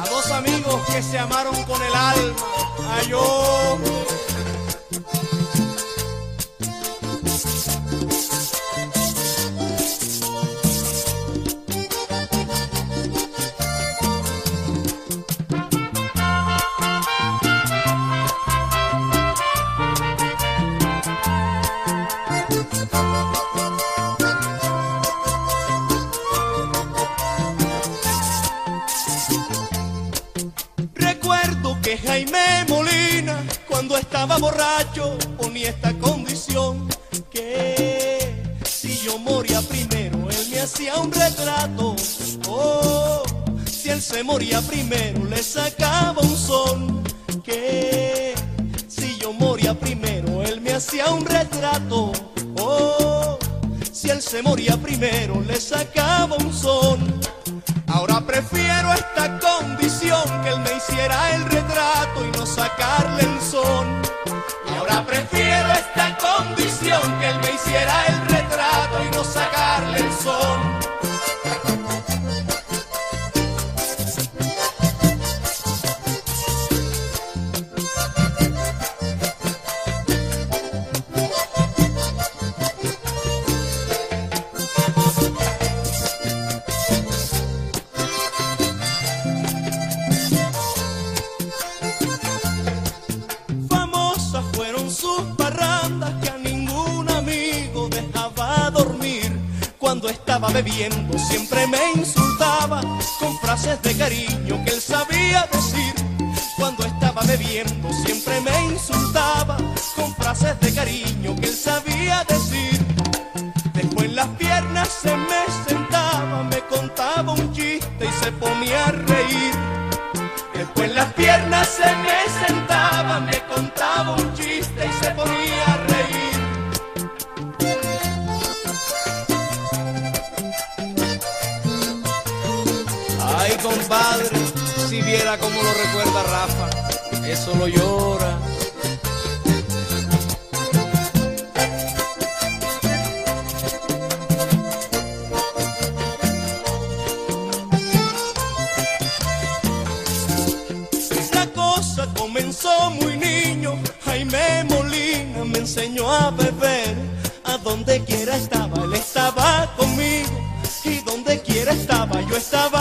A dos amigos que se amaron con el alma. Ay, yo. Que Jaime Molina, cuando estaba borracho, ponía esta condición: que si yo moría primero, él me hacía un retrato. Oh, si él se moría primero, le sacaba un son. Que si yo moría primero, él me hacía un retrato. Oh, si él se moría primero, le sacaba un son. Sacarle el son. Ahora Cuando estaba bebiendo siempre me insultaba con frases de cariño que él sabía decir. Cuando estaba bebiendo siempre me insultaba con frases de cariño que él sabía decir. Después las piernas se me sentaba, me contaba un chiste y se ponía a reír. Después las piernas se me compadre, si viera cómo lo recuerda Rafa, eso lo llora. La cosa comenzó muy niño, Jaime Molina me enseñó a beber. A donde quiera estaba, él estaba conmigo. Y donde quiera estaba, yo estaba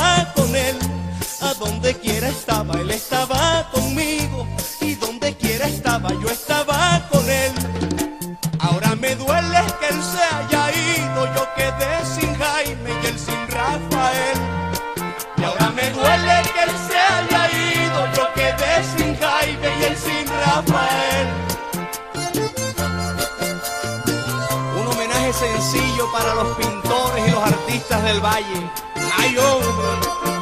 él estaba conmigo. Y donde quiera estaba, yo estaba con él. Ahora me duele que él se haya ido, yo quedé sin Jaime y él sin Rafael. Y ahora me duele que él se haya ido, yo quedé sin Jaime y él sin Rafael. Un homenaje sencillo para los pintores y los artistas del valle. Ay, hombre.